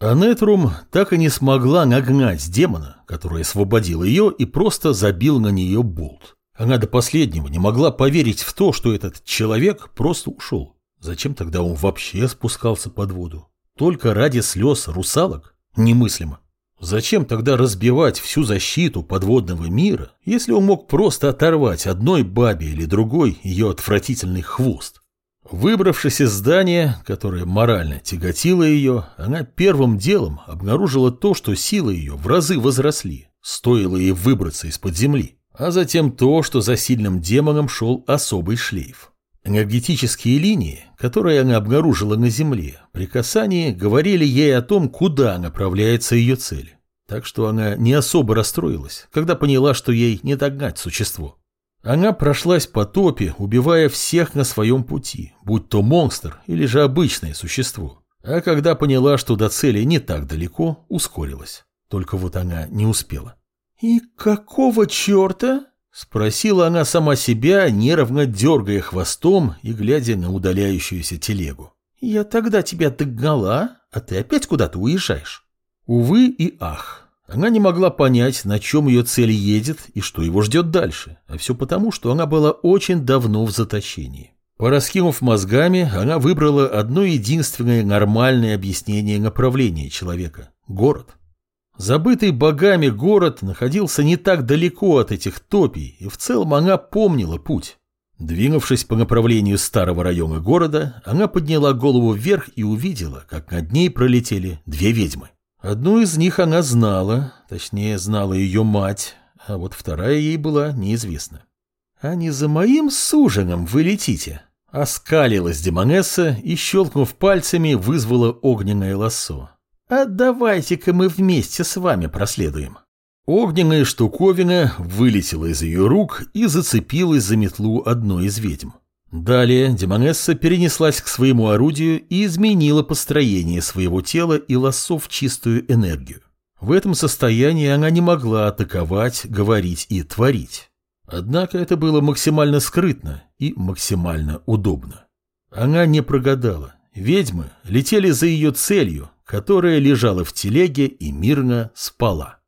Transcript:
Анетрум так и не смогла нагнать демона, который освободил ее и просто забил на нее болт. Она до последнего не могла поверить в то, что этот человек просто ушел. Зачем тогда он вообще спускался под воду? Только ради слез русалок? Немыслимо. Зачем тогда разбивать всю защиту подводного мира, если он мог просто оторвать одной бабе или другой ее отвратительный хвост? Выбравшись из здания, которое морально тяготило ее, она первым делом обнаружила то, что силы ее в разы возросли, стоило ей выбраться из-под земли, а затем то, что за сильным демоном шел особый шлейф. Энергетические линии, которые она обнаружила на Земле, при касании говорили ей о том, куда направляется ее цель. Так что она не особо расстроилась, когда поняла, что ей не догнать существо. Она прошлась по топе, убивая всех на своем пути, будь то монстр или же обычное существо. А когда поняла, что до цели не так далеко, ускорилась. Только вот она не успела. «И какого черта?» Спросила она сама себя, нервно дергая хвостом и глядя на удаляющуюся телегу. «Я тогда тебя догнала, а ты опять куда-то уезжаешь». Увы и ах. Она не могла понять, на чем ее цель едет и что его ждет дальше, а все потому, что она была очень давно в заточении. Пораскинув мозгами, она выбрала одно единственное нормальное объяснение направления человека – город. Забытый богами город находился не так далеко от этих топий, и в целом она помнила путь. Двинувшись по направлению старого района города, она подняла голову вверх и увидела, как над ней пролетели две ведьмы. Одну из них она знала, точнее, знала ее мать, а вот вторая ей была неизвестна. «А не за моим суженом вы летите?» Оскалилась Демонесса и, щелкнув пальцами, вызвала огненное лассо. А давайте-ка мы вместе с вами проследуем. Огненная штуковина вылетела из ее рук и зацепилась за метлу одной из ведьм. Далее Демонесса перенеслась к своему орудию и изменила построение своего тела и лассо в чистую энергию. В этом состоянии она не могла атаковать, говорить и творить. Однако это было максимально скрытно и максимально удобно. Она не прогадала. Ведьмы летели за ее целью, которая лежала в телеге и мирно спала.